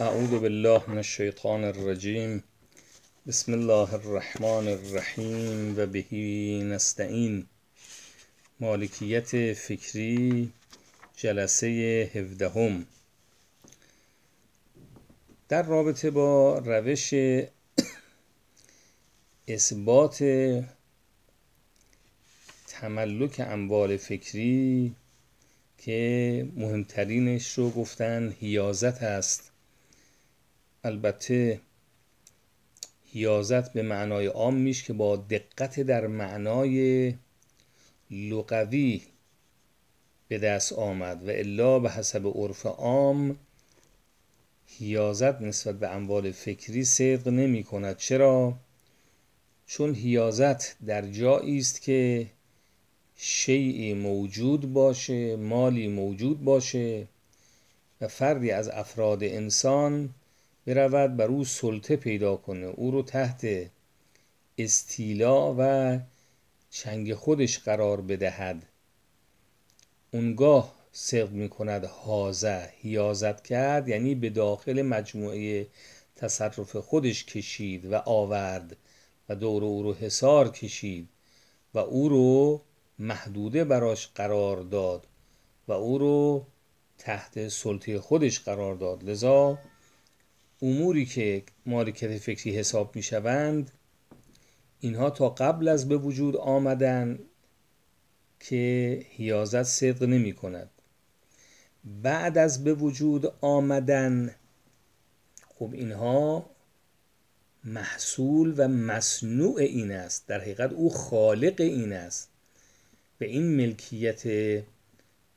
اعوذ بالله من الشیطان الرجیم بسم الله الرحمن الرحیم و بهی نستعین مالکیت فکری جلسه هفدهم. در رابطه با روش اثبات تملک اموال فکری که مهمترینش رو گفتن هیازت است. البته هیازت به معنای عام میش که با دقت در معنای لغوی به دست آمد و الا به حسب عرف عام هیازت نسبت به اموال فکری صدق نمی کند چرا؟ چون هیازت در جایی است که شیعی موجود باشه مالی موجود باشه و فردی از افراد انسان برود بر او سلطه پیدا کنه. او رو تحت استیلا و چنگ خودش قرار بدهد. اونگاه صدق می کند حازه هیازت کرد یعنی به داخل مجموعه تصرف خودش کشید و آورد و دور او رو حسار کشید و او رو محدوده براش قرار داد و او رو تحت سلطه خودش قرار داد. لذا اموری که مالکیت فکری حساب می شوند اینها تا قبل از به وجود آمدن که هیازت صدق نمی کند بعد از به وجود آمدن خب اینها محصول و مصنوع این است. در حقیقت او خالق این است. به این ملکیت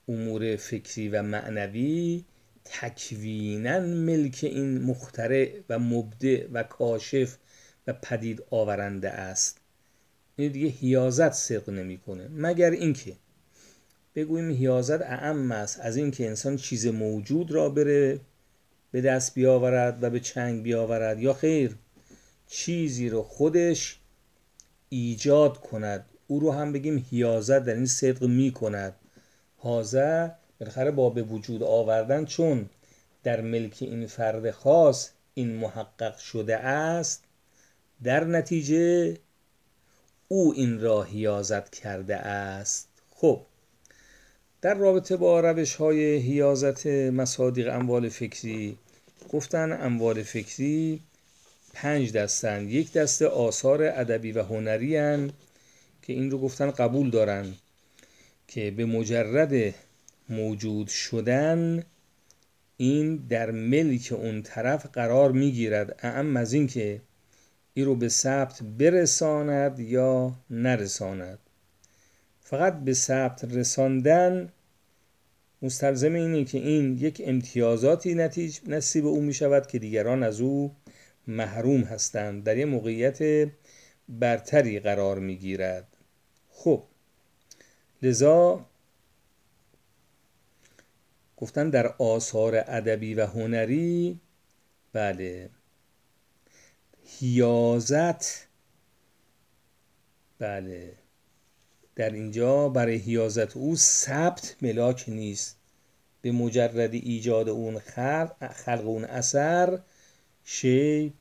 امور فکری و معنوی تکوینا ملک این مخترع و مبدع و کاشف و پدید آورنده است. این دیگه هیازت صدق نمی‌کنه. مگر اینکه بگوییم هیازت اعم است. از اینکه انسان چیز موجود را بره به دست بیاورد و به چنگ بیاورد. یا خیر چیزی رو خودش ایجاد کند. او رو هم بگیم هیازت در این صدق می کند حاضر بالاخره با به وجود آوردن چون در ملک این فرد خاص این محقق شده است در نتیجه او این را هیازت کرده است. خب در رابطه با روش های هیازت مصادیق اموال فکری گفتن اموال فکری پنج دستن یک دسته آثار ادبی و هنری هن که این رو گفتن قبول دارن که به مجرد موجود شدن این در ملک اون طرف قرار می‌گیرد اعم از این که این رو به ثبت برساند یا نرساند. فقط به ثبت رساندن مستلزم اینه که این یک امتیازاتی نتیج نصیب او می شود که دیگران از او محروم هستند. در یه موقعیت برتری قرار می گیرد خب لذا گفتن در آثار ادبی و هنری بله. هیازت بله. در اینجا برای هیازت او ثبت ملاک نیست. به مجرد ایجاد اون خلق, خلق اون اثر شی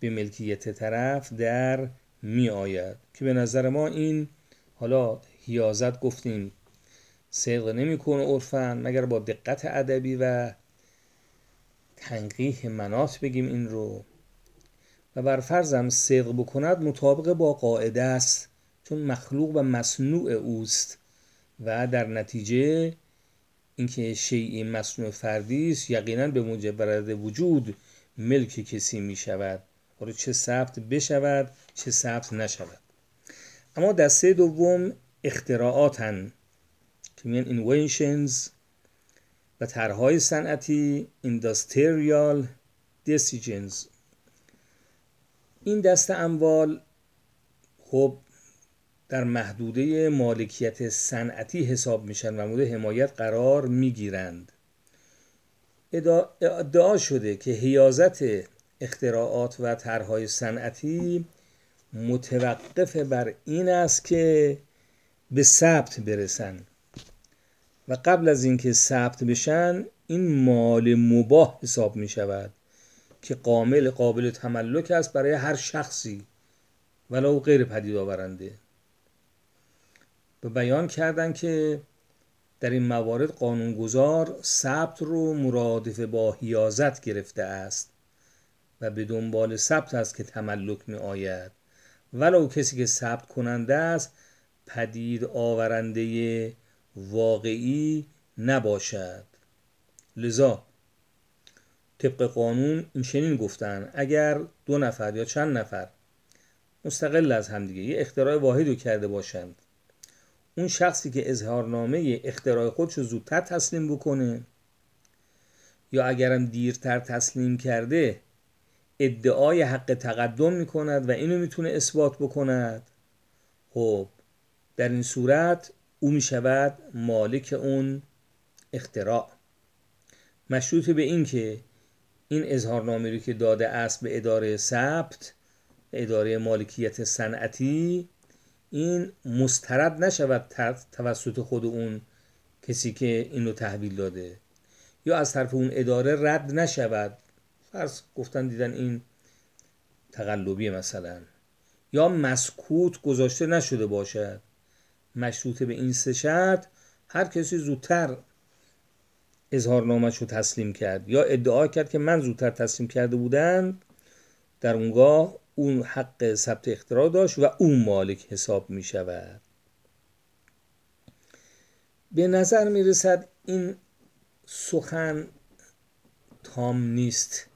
به ملکیت طرف در می آید که به نظر ما این حالا هیازت گفتیم صدق نمی‌کنه عرفا مگر با دقت ادبی و تنقیح منات بگیم این رو. و بر فرضم صدق بکند مطابق با قاعده است چون مخلوق و مصنوع اوست. و در نتیجه اینکه شیعی مصنوع فردی است یقینا به مجرد وجود ملک کسی می شود حالا چه ثبت بشود چه ثبت نشود. اما دسته دوم اختراعاتن. که میگن inventions و طرحهای صنعتی industrial decisions. این دست اموال خب در محدوده مالکیت صنعتی حساب میشن و مورد حمایت قرار می‌گیرند. ادعا شده که حیازت اختراعات و طرحهای صنعتی متوقف بر این است که به ثبت برسن. و قبل از اینکه ثبت بشن این مال مباه حساب می شود که قامل قابل تملک است برای هر شخصی ولو غیر پدید آورنده. به بیان کردن که در این موارد قانونگذار ثبت رو مرادف با حیازت گرفته است و به دنبال ثبت است که تملک می آید ولو کسی که ثبت کننده است پدید آورنده واقعی نباشد. لذا طبق قانون این چنین گفتن اگر دو نفر یا چند نفر مستقل از همدیگه یه اختراع واحد رو کرده باشند اون شخصی که اظهارنامه اختراع خودش رو زودتر تسلیم بکنه یا اگرم دیرتر تسلیم کرده ادعای حق تقدم می‌کند و اینو می‌تونه اثبات بکند. خب در این صورت او می‌شود مالک اون اختراع. مشروط به این که این اظهارنامه رو که داده است به اداره ثبت اداره مالکیت صنعتی این مسترد نشود توسط خود اون کسی که این رو تحویل داده. یا از طرف اون اداره رد نشود. فرض گفتن دیدن این تقلبی مثلا. یا مسکوت گذاشته نشده باشد. مشروط به این سه شرط هر کسی زودتر اظهارنامهش رو تسلیم کرد یا ادعا کرد که من زودتر تسلیم کرده بودم در اونگاه اون حق ثبت اختراع داشت و اون مالک حساب می شود به نظر می رسد این سخن تام نیست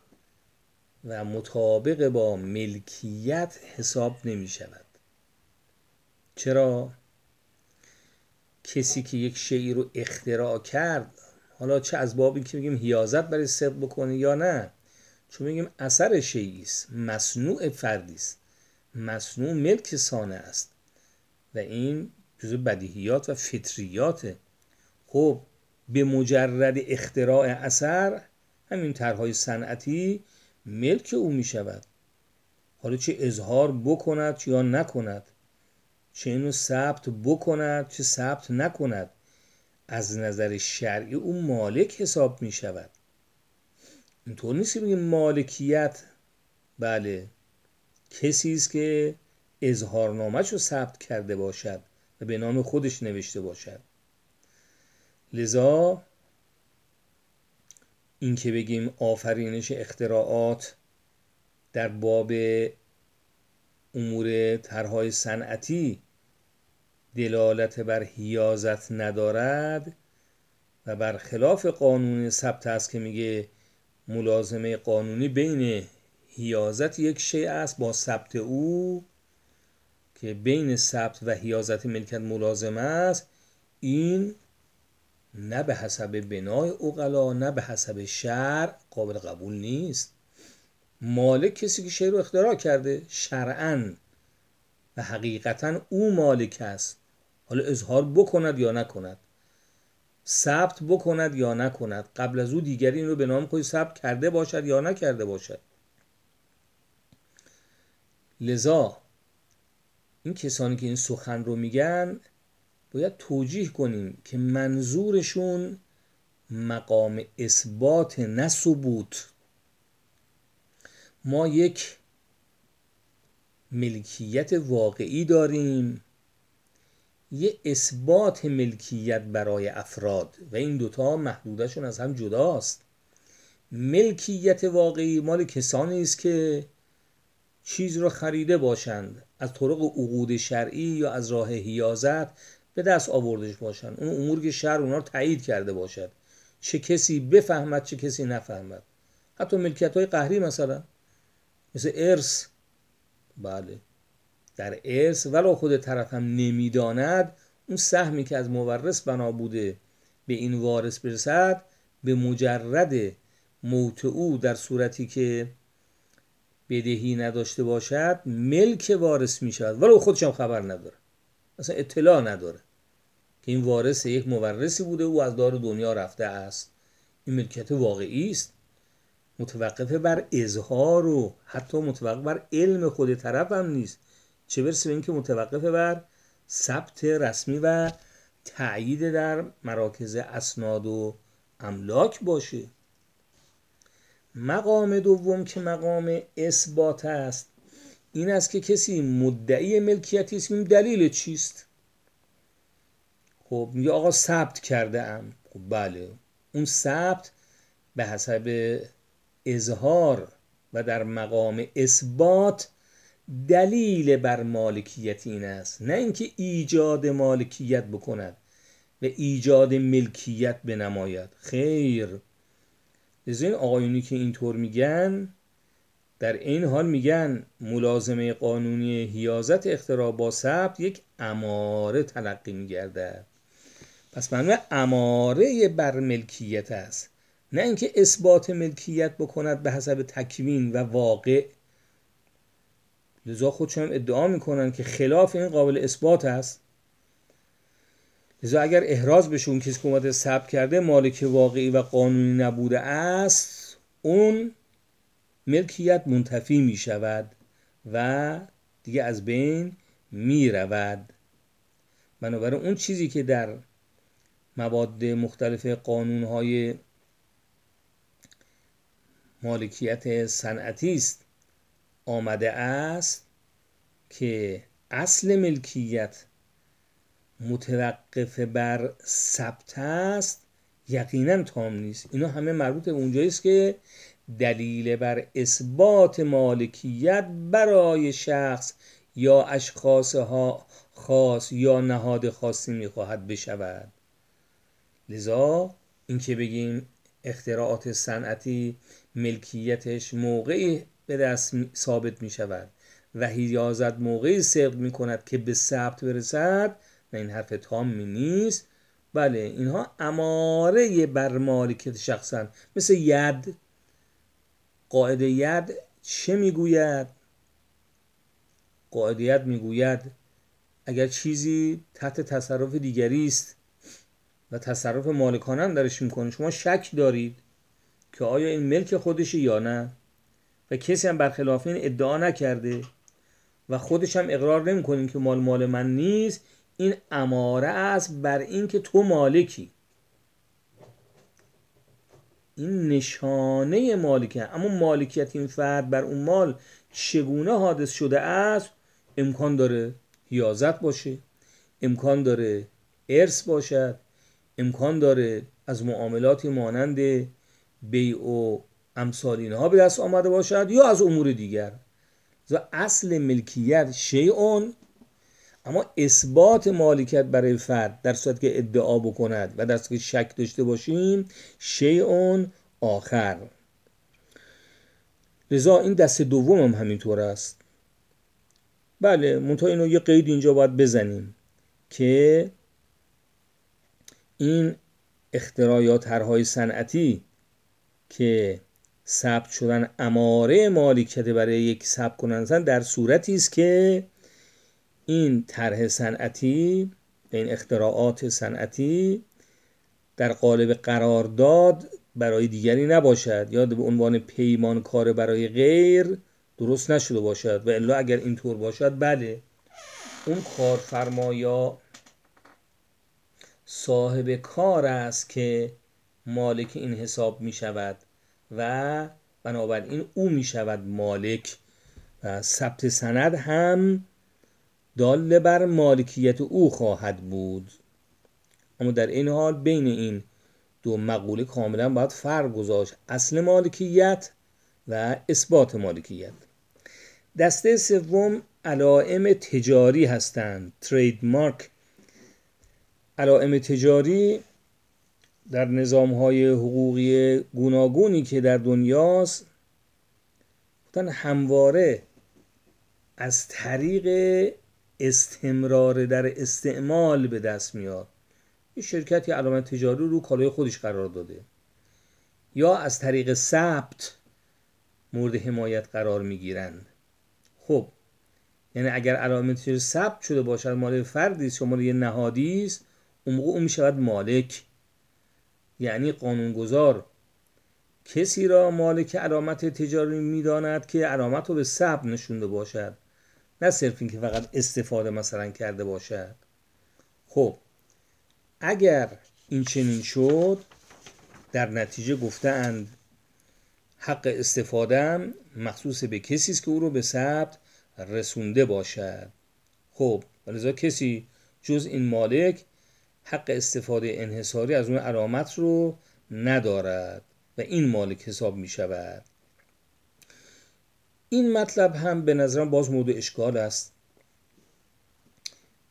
و مطابق با ملکیت حساب نمی شود چرا؟ کسی که یک شعی رو اختراع کرد حالا چه از بابی که میگیم هیازت برای صدق بکنه یا نه چون میگیم اثر شیعی است مصنوع فردی است مصنوع ملک سانه است و این جزء بدیهیات و فطریاته خب به مجرد اختراع اثر همین طرحهای صنعتی ملک او می شود حالا چه اظهار بکند یا نکند چه اینو ثبت بکند چه ثبت نکند. از نظر شرعی او مالک حساب می شود اینطور نیست که بگیم مالکیت؟ بله. کسی است که اظهارنامهش رو ثبت کرده باشد و به نام خودش نوشته باشد. لذا این که بگیم آفرینش اختراعات در باب امور طرحهای صنعتی دلالت بر حیازت ندارد و بر خلاف قانون ثبت است که میگه ملازمه قانونی بین حیازت یک شیء است با ثبت او که بین ثبت و حیازت ملکت ملازمه است این نه به حسب بنای اقلا نه به حسب شرع قابل قبول نیست. مالک کسی که شعر رو اختراع کرده شرعا و حقیقتا او مالک است. حالا اظهار بکند یا نکند. ثبت بکند یا نکند. قبل از او دیگری این رو به نام خود ثبت کرده باشد یا نکرده باشد. لذا این کسانی که این سخن رو میگن باید توجیه کنیم که منظورشون مقام اثبات نه ما یک ملکیت واقعی داریم. یه اثبات ملکیت برای افراد و این دوتا محدودشون از هم جداست. ملکیت واقعی مال کسانی است که چیز را خریده باشند از طرق عقود شرعی یا از راه حیازت به دست آوردش باشند. اون امور که شهر اونا تایید کرده باشد. چه کسی بفهمد چه کسی نفهمد. حتی ملکیت های قهری مثلا مثل ارث. بله. در ارث ولو خود طرف هم نمی‌داند اون سهمی که از مورث بنا بوده به این وارث برسد به مجرد موت او در صورتی که بدهی نداشته باشد ملک وارث می شود ولو خودش هم خبر نداره. اصلا اطلاع نداره که این وارث یک مورثی بوده او از دار دنیا رفته است. این ملکیت واقعی است. متوقف بر اظهار و حتی متوقف بر علم خود طرف هم نیست. چه برسه به اینکه متوقف بر ثبت رسمی و تایید در مراکز اسناد و املاک باشه. مقام دوم که مقام اثبات است این است که کسی مدعی ملکیتی است دلیل چیست؟ خب میگه آقا ثبت کرده ام. خب بله. اون ثبت به حسب اظهار و در مقام اثبات دلیل بر مالکیت این است. نه اینکه ایجاد مالکیت بکند و ایجاد ملکیت بنماید. خیر. لذا این آقایونی که اینطور میگن در این حال میگن ملازمه قانونی هیازت اختراع با ثبت یک اماره تلقی میگرده پس معنی اماره بر ملکیت است. نه اینکه اثبات ملکیت بکند به حسب تکوین و واقع لذا خودشون ادعا می‌کنن که خلاف این قابل اثبات است. لذا اگر احراز بشه اون کسی که اومده ثبت کرده مالک واقعی و قانونی نبوده است اون ملکیت منتفی می شود و دیگه از بین می رود بنابراین اون چیزی که در مواد مختلف قانونهای مالکیت صنعتی است آمده است که اصل ملکیت متوقف بر ثبت است یقینا تام نیست. اینا همه مربوط به اونجایی است که دلیل بر اثبات مالکیت برای شخص یا اشخاص ها خاص یا نهاد خاصی می‌خواهد بشود. لذا اینکه بگیم اختراعات صنعتی ملکیتش موقعی به دست ثابت می شود و هیازت موقعی صدق می کند که به ثبت برسد و این حرف تامی نیست. بله اینها اماره بر مالکیت شخصا مثل ید. قاعده ید چه می‌گوید؟ قاعده ید می‌گوید اگر چیزی تحت تصرف دیگری است و تصرف مالکانه هم درش می‌کنه شما شک دارید که آیا این ملک خودشه یا نه. و کسی هم برخلاف این ادعا نکرده و خودش هم اقرار نمی‌کنه که مال مال من نیست این اماره است بر اینکه تو مالکی. این نشانه مالکیت. اما مالکیت این فرد بر اون مال چگونه حادث شده است؟ امکان داره هیازت باشه امکان داره ارث باشد امکان داره از معاملاتی مانند بیع و امثال اینها به دست آمده باشد یا از امور دیگر. اصل ملکیت شیعون اما اثبات مالکیت برای فرد در صورت که ادعا بکند و در صورت که شک داشته باشیم شیعون آخر. لذا این دست دوم هم همینطور است. بله منتها اینو یه قید اینجا باید بزنیم که این اختراعات هرهای صنعتی که ثبت شدن اماره مالکیت برای یک ثبت کنندن در صورتی است که این طرح صنعتی این اختراعات صنعتی در قالب قرارداد برای دیگری نباشد یا به عنوان پیمان کار برای غیر درست نشده باشد و الا اگر اینطور باشد بله. اون کارفرما یا صاحب کار است که مالک این حساب می شود و بنابراین او می شود مالک و ثبت سند هم دال بر مالکیت او خواهد بود. اما در این حال بین این دو مقوله کاملا باید فرق گذاشت اصل مالکیت و اثبات مالکیت. دسته سوم علائم تجاری هستند ترید مارک علائم تجاری در نظام های حقوقی گوناگونی که در دنیاست همواره از طریق استمرار در استعمال به دست میاد. یه شرکتی علامت تجاری رو کالای خودش قرار داده. یا از طریق ثبت مورد حمایت قرار می‌گیرند. خب یعنی اگر علامت تجاری ثبت شده باشد مال فردی است یا مال یه نهادی است اون موقع اون می‌شود مالک. یعنی قانونگذار. کسی را مالک علامت تجاری می‌داند که علامت رو به ثبت نشونده باشد نه صرف اینکه فقط استفاده مثلا کرده باشد. خب اگر این چنین شد در نتیجه گفتند حق استفاده مخصوص به کسی است که او رو به ثبت رسونده باشد. خب ولذا کسی جز این مالک حق استفاده انحصاری از اون علامت رو ندارد و این مالک حساب می شود این مطلب هم به نظرم باز مورد اشکال است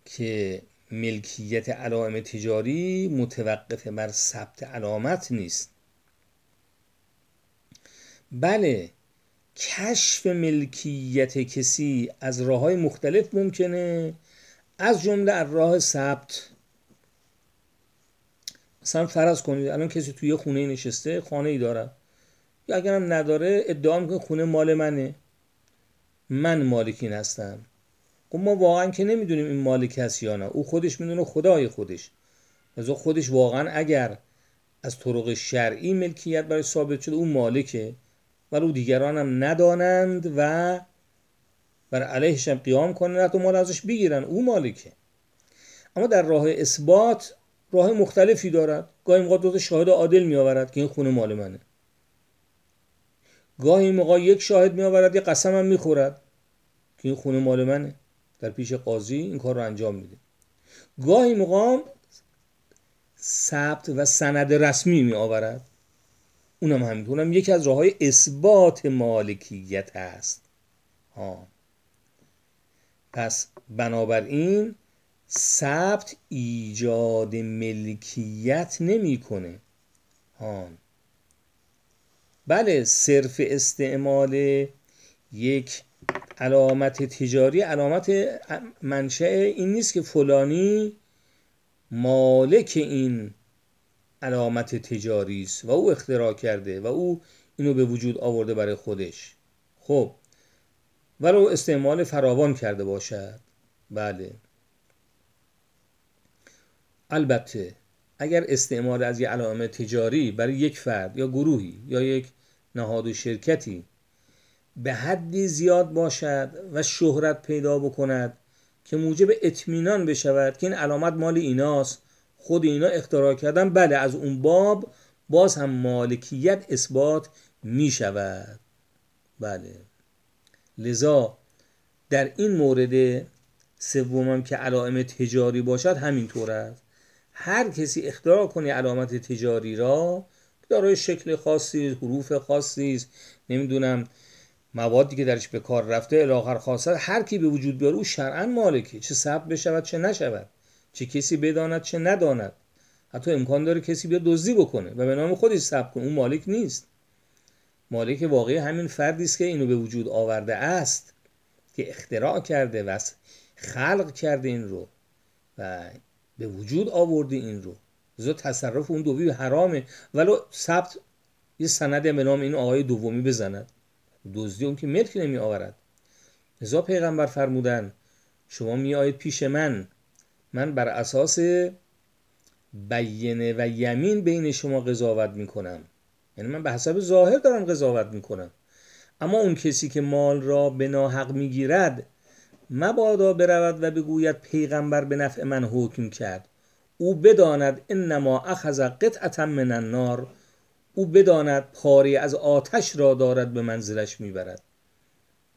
که ملکیت علائم تجاری متوقف بر ثبت علامت نیست. بله کشف ملکیت کسی از راه های مختلف ممکنه از جمله از راه ثبت مثلا فرض کنید الان کسی توی خونه نشسته خانه ای داره. یا اگرم نداره ادعا می‌کنه خونه مال منه. من مالکین هستم. خب ما واقعا که نمی‌دونیم این مالک هست یا نه. او خودش می‌دونه خدای خودش. از خودش واقعا اگر از طرق شرعی ملکیت برای ثابت شده او مالکه. ولو دیگران هم ندانند و بر علیهش هم قیام کنند. حتی مال ازش بگیرن. او مالکه. اما در راه اثبات راه مختلفی دارد. گاهی موقع دو شاهد عادل می آورد که این خونه مال منه. گاهی موقع یک شاهد می آورد یه قسم هم می خورد که این خونه مال منه. در پیش قاضی این کار رو انجام میده. گاهی موقع ثبت و سند رسمی می آورد اونم همینطور. اونم یکی از راه های اثبات مالکیت هست ها. پس بنابراین ثبت ایجاد ملکیت نمی‌کنه. ها بله صرف استعمال یک علامت تجاری علامت منشأ این نیست که فلانی مالک این علامت تجاری است و او اختراع کرده و او اینو به وجود آورده برای خودش. خب. ولو استعمال فراوان کرده باشد. بله. البته اگر استعمال از یک علامه تجاری برای یک فرد یا گروهی یا یک نهاد و شرکتی به حدی زیاد باشد و شهرت پیدا بکند که موجب اطمینان بشود که این علامت مال ایناست خود اینا اختراع کردن بله از اون باب باز هم مالکیت اثبات می شود بله. لذا در این مورد سومم که علائم تجاری باشد همینطور است. هر کسی اختراع کنه علامت تجاری را دارای شکل خاصی حروف خاصی است نمی‌دونم موادی که درش به کار رفته الاخر خاصه هر کی به وجود بیاره او شرعا مالکه. چه ثبت بشود چه نشود. چه کسی بداند چه نداند. حتی امکان داره کسی بیا دزدی بکنه و به نام خودش ثبت کنه. اون مالک نیست. مالک واقعی همین فردی است که اینو به وجود آورده است که اختراع کرده و خلق کرده این رو. و به وجود آورده این رو. لذا تصرف اون دومی حرامه. ولو ثبت یه سند به نام این آقای دومی بزند. دزدی اون که ملک نمی آورد لذا پیغمبر فرمودن شما می آید پیش من. من بر اساس بینه و یمین بین شما قضاوت می کنم یعنی من به حسب ظاهر دارم قضاوت می کنم اما اون کسی که مال را به ناحق می گیرد مبادا برود و بگوید پیغمبر به نفع من حکم کرد. او بداند انما اخذ قطعه من النار. او بداند پاری از آتش را دارد به منزلش می‌برد.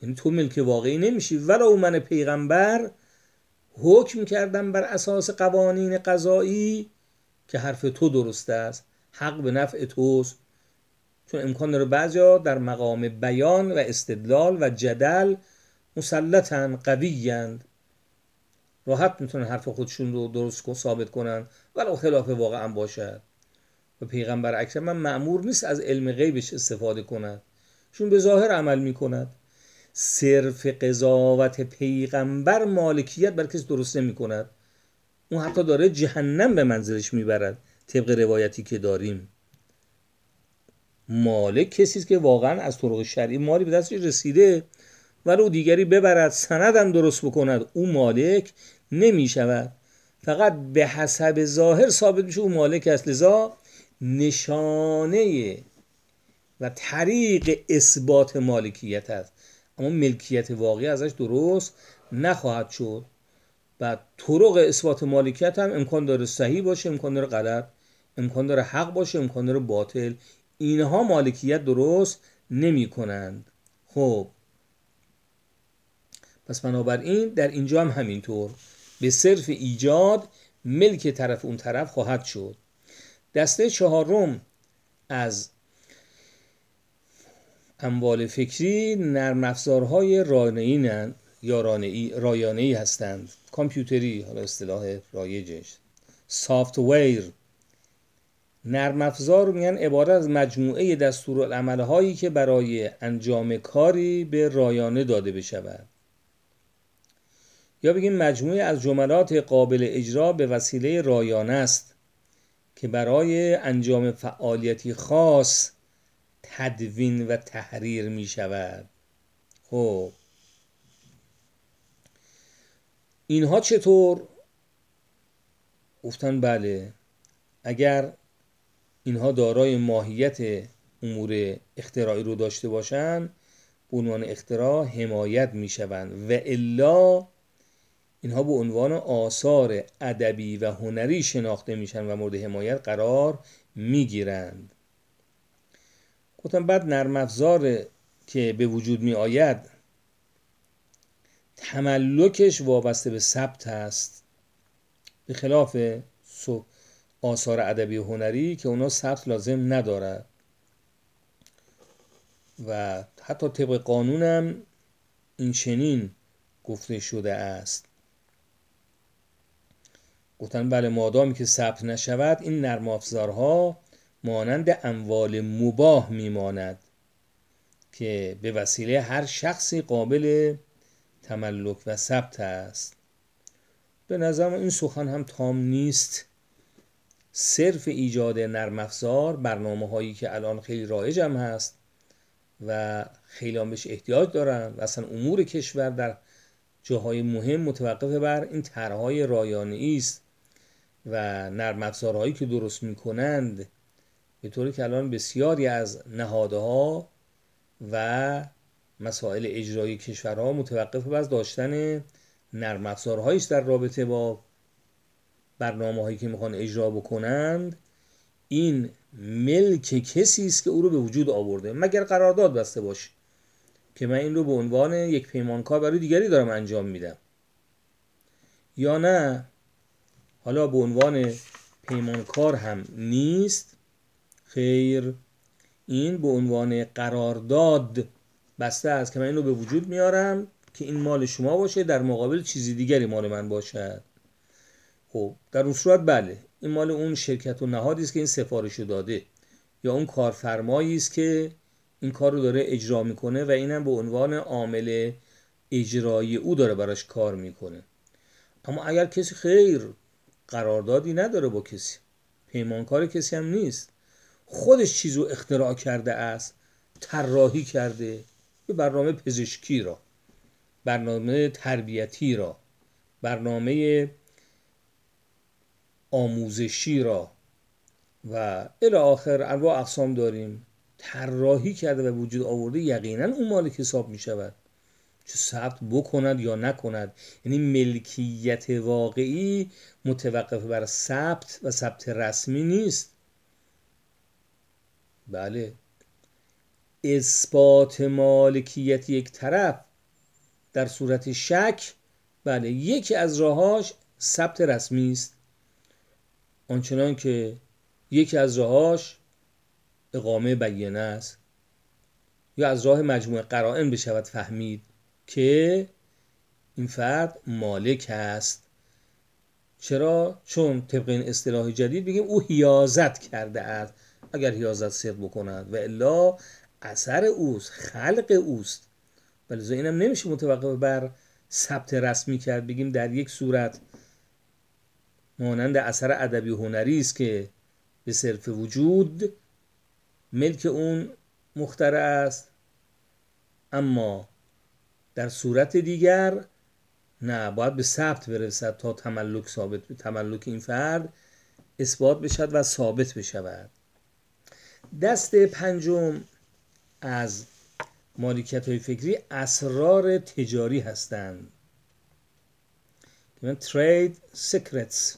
یعنی تو ملک واقعی نمیشی. ولو من پیغمبر حکم کردم بر اساس قوانین قضایی که حرف تو درست است. حق به نفع توست. چون امکان داره بعضیا در مقام بیان و استدلال و جدل مسلطن قویند راحت می‌تونن حرف خودشون رو درست ثابت کنن ولو خلاف واقعا باشد و پیغمبر اکرم من معمور نیست از علم غیبش استفاده کند چون به ظاهر عمل می‌کند. صرف قضاوت پیغمبر مالکیت بر کسی درست نمی کند اون حتی داره جهنم به منزلش می‌برد. طبق روایتی که داریم. مالک کسی که واقعا از طرق شرعی مالی به دستش رسیده. ولو دیگری ببرد سندم درست بکند او مالک نمی شود فقط به حسب ظاهر ثابت میشه او مالک است. لذا نشانه و طریق اثبات مالکیت است. اما ملکیت واقعی ازش درست نخواهد شد. و طرق اثبات مالکیت هم امکان داره صحیح باشه امکان داره غلط امکان داره حق باشه امکان داره باطل. اینها مالکیت درست نمی کنند خب پس بنابراین در اینجا هم همینطور. به صرف ایجاد ملک طرف اون طرف خواهد شد. دسته چهارم از اموال فکری نرم افزارهای رایانه‌ای یا رایانه‌ای هستند. کامپیوتری حالا اصطلاح رایجش. سافت ویر نرم افزار میگن عبارت از مجموعه دستورالعمل هایی که برای انجام کاری به رایانه داده بشود. یا بگیم مجموعه از جملات قابل اجرا به وسیله رایانه است که برای انجام فعالیتی خاص تدوین و تحریر می شود. خب. اینها چطور؟ گفتن بله اگر اینها دارای ماهیت امور اختراعی رو داشته باشند به عنوان اختراع حمایت می شوند و الا اینها به عنوان آثار ادبی و هنری شناخته میشن و مورد حمایت قرار می‌گیرند. گفتم بعد نرم افزار که به وجود می آید تملکش وابسته به ثبت است. به خلاف آثار ادبی و هنری که اونا ثبت لازم ندارد. و حتی طبق قانونم این چنین گفته شده است. گفتن بله مادامی که ثبت نشود این نرم افزارها مانند اموال مباه میماند که به وسیله هر شخصی قابل تملک و ثبت است. به نظرم این سخن هم تام نیست. صرف ایجاد نرم افزار برنامه هایی که الان خیلی رایج هم هست و خیلی هم بهش احتیاج دارن و اصلا امور کشور در جاهای مهم متوقف بر این طرحهای رایانه است. و نرم افزارهایی که درست می‌کنند به طوری که الان بسیاری از نهادها و مسائل اجرایی کشورها متوقف بر داشتن نرم افزارهایی در رابطه با برنامه هایی که می‌خوان اجرا بکنند این ملک کسی است که او رو به وجود آورده. مگر قرارداد بسته باشه که من این رو به عنوان یک پیمانکار برای دیگری دارم انجام میدم؟ یا نه؟ حالا به عنوان پیمانکار هم نیست. خیر این به عنوان قرارداد بسته است که من این رو به وجود میارم که این مال شما باشه در مقابل چیزی دیگری مال من باشد. خب در اون صورت بله این مال اون شرکت و نهادی است که این سفارش رو داده یا اون کارفرمایی است که این کار رو داره اجرا می‌کنه و اینم به عنوان عامل اجرایی او داره براش کار می‌کنه. اما اگر کسی خیر قراردادی نداره با کسی. پیمانکار کسی هم نیست. خودش چیز رو اختراع کرده است طراحی کرده به برنامه پزشکی را برنامه تربیتی را برنامه آموزشی را و الی آخر انواع اقسام داریم. طراحی کرده و وجود آورده یقینا اون مالک حساب می شود چه ثبت بکند یا نکند. یعنی ملکیت واقعی متوقف بر ثبت و ثبت رسمی نیست. بله. اثبات مالکیت یک طرف در صورت شک بله یکی از راهاش ثبت رسمی است. آنچنان که یکی از راهاش اقامه بیانه است. یا از راه مجموعه قرائن بشود فهمید. که این فرد مالک است چرا؟ چون طبق این اصطلاح جدید بگیم او حیازت کرده است. اگر حیازت صدق بکند. و الا اثر اوست خلق اوست. ولی اینم نمیشه متوقف بر ثبت رسمی کرد. بگیم در یک صورت مانند اثر ادبی هنری است که به صرف وجود ملک اون مخترع است. اما در صورت دیگر نه باید به ثبت برسد تا تملک ثابت تملک این فرد اثبات بشد و ثابت بشود. دست پنجم از مالکیت های فکری اسرار تجاری هستند. ترید سیکرتس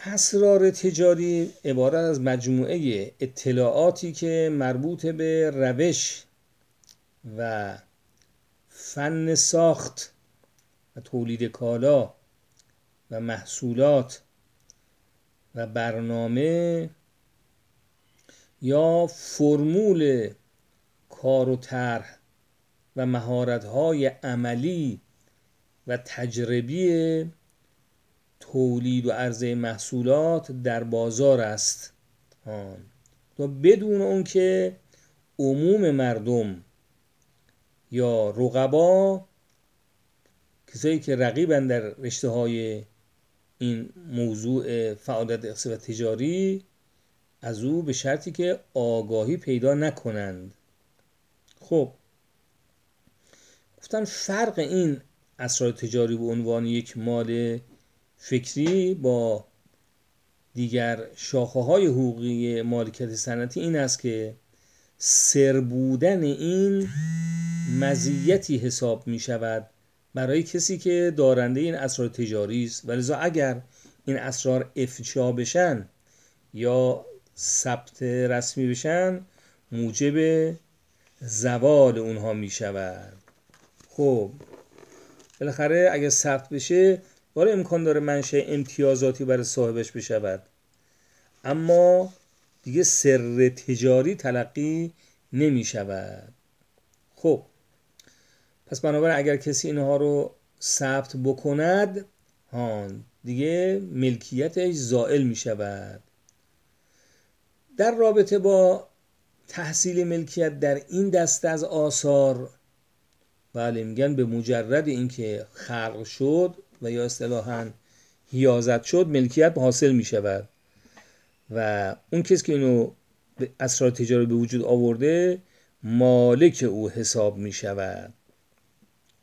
اسرار تجاری عبارت از مجموعه اطلاعاتی که مربوط به روش و فن ساخت و تولید کالا و محصولات و برنامه یا فرمول کار و طرح و مهارت‌های عملی و تجربی تولید و عرضه محصولات در بازار است. و بدون اون که عموم مردم یا رقبا کسایی که رقیبن در رشته های این موضوع فعالیت اقتصادی و تجاری از او به شرطی که آگاهی پیدا نکنند. خب گفتن فرق این اسرار تجاری به عنوان یک مال فکری با دیگر شاخه های حقوقی مالکیت صنعتی این است که سر بودن این مزیتی حساب می شود برای کسی که دارنده این اسرار تجاری است. ولذا اگر این اسرار افشا بشن یا ثبت رسمی بشن موجب زوال اونها می شود خب بالاخره اگر ثبت بشه ولی امکان داره منشه امتیازاتی برای صاحبش بشود. اما دیگه سر تجاری تلقی نمی شود. خب پس بنابراین اگر کسی اینها رو ثبت بکند هان دیگه ملکیتش زائل می شود. در رابطه با تحصیل ملکیت در این دسته از آثار بله میگن به مجرد اینکه خلق شد و یا اصطلاحا هیازت شد ملکیت حاصل می شود. و اون کسی که اینو اسرار تجاری به وجود آورده مالک او حساب می شود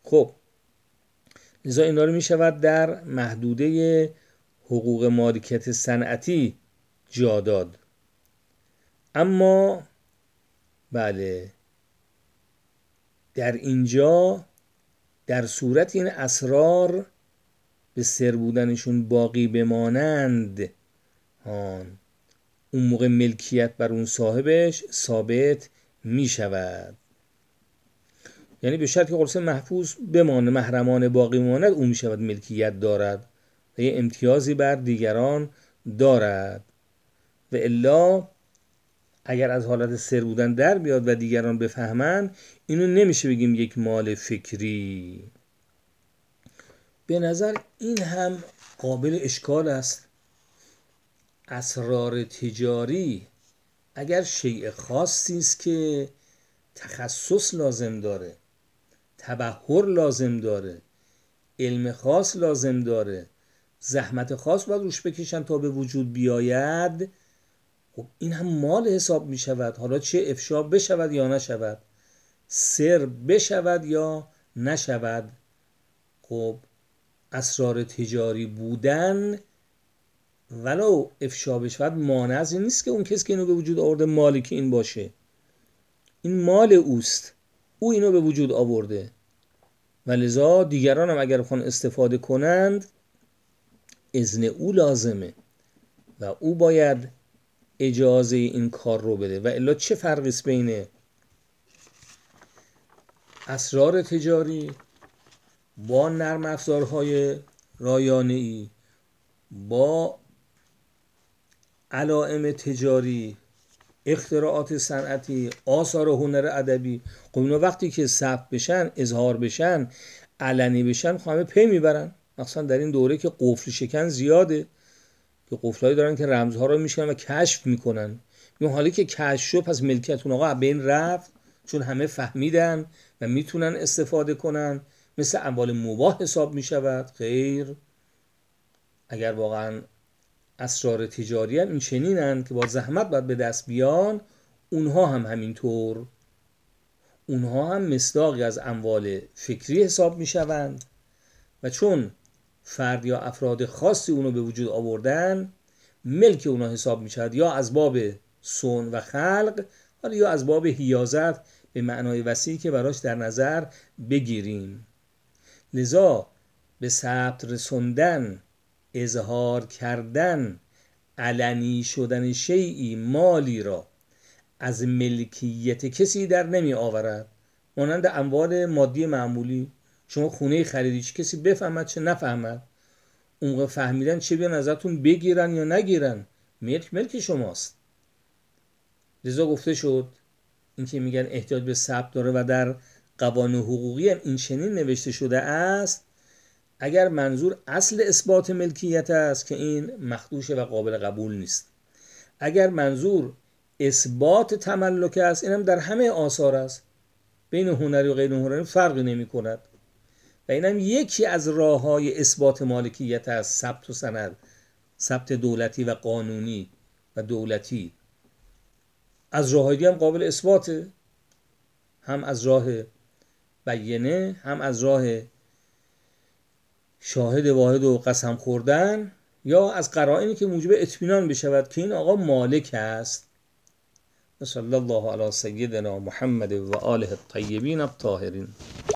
خب لذا اینا رو می شود در محدوده حقوق مالکیت صنعتی جا داد. اما بله در اینجا در صورت این اسرار به سر بودنشون باقی بمانند هان اون موقع ملکیت بر اون صاحبش ثابت می شود یعنی به شرط که قرصه محفوظ بمانه محرمانه باقی ماند اون می شود ملکیت دارد و یه امتیازی بر دیگران دارد. و الا اگر از حالت سر بودن در بیاد و دیگران بفهمن اینو نمیشه بگیم یک مال فکری. به نظر این هم قابل اشکال است. اسرار تجاری اگر شیء خاصی است که تخصص لازم داره تبهر لازم داره علم خاص لازم داره زحمت خاص باید روش بکشن تا به وجود بیاید خب این هم مال حساب می شود حالا چه افشا بشود یا نشود سر بشود یا نشود خب اسرار تجاری بودن ولو افشا بشود مانع از این نیست که اون کسی که اینو به وجود آورده مالک این باشه. این مال اوست. او اینو به وجود آورده. و لذا دیگران هم اگر بخوان استفاده کنند اذن او لازمه. و او باید اجازه این کار رو بده. و الا چه فرقی است بین اسرار تجاری با نرم افزارهای رایانه ای با علائم تجاری اختراعات صنعتی آثار و هنر ادبی. خب اینا وقتی که ثبت بشن اظهار بشن علنی بشن خب همه پی می‌برن. مثلا در این دوره که قفل شکن زیاده که قفلایی دارن که رمزها رو میشن و کشف می‌کنن. میگن حالی که کشف شد پس ملکیتون آقا بین رفت چون همه فهمیدن و می‌تونن استفاده کنن. مثل اموال مباه حساب می‌شود. خیر. اگر واقعا اسرار تجاری هم این چنینن که با زحمت باید به دست بیان اونها هم همینطور. اونها هم مصداقی از اموال فکری حساب می‌شوند و چون فرد یا افراد خاصی اونو به وجود آوردن ملک اونا حساب می شود یا از باب سون و خلق یا از باب هیازت به معنای وسیعی که براش در نظر بگیریم. لذا به ثبت رسوندن اظهار کردن علنی شدن شیعی مالی را از ملکیت کسی در نمی آورد. مانند اموال مادی معمولی. شما خونه خریدی چه کسی بفهمد چه نفهمد. اون فهمیدن چه بیان ازتون بگیرن یا نگیرن. ملک ملک شماست. لذا گفته شد اینکه میگن احتیاج به ثبت داره و در قوانین حقوقی هم این چنین نوشته شده است اگر منظور اصل اثبات ملکیت است که این مخدوشه و قابل قبول نیست. اگر منظور اثبات تملک است اینم در همه آثار است. بین هنری و غیر هنری فرقی نمی کند. و اینم یکی از راه های اثبات مالکیت است ثبت و سند ثبت دولتی و قانونی و دولتی. از راههایی هم قابل اثباته. هم از راه بیینه هم از راه شاهد واحد و قسم خوردن یا از قرائنی که موجب اطمینان بشود که این آقا مالک است. صلی الله علی سیدنا محمد و آله الطیبین الطاهرین.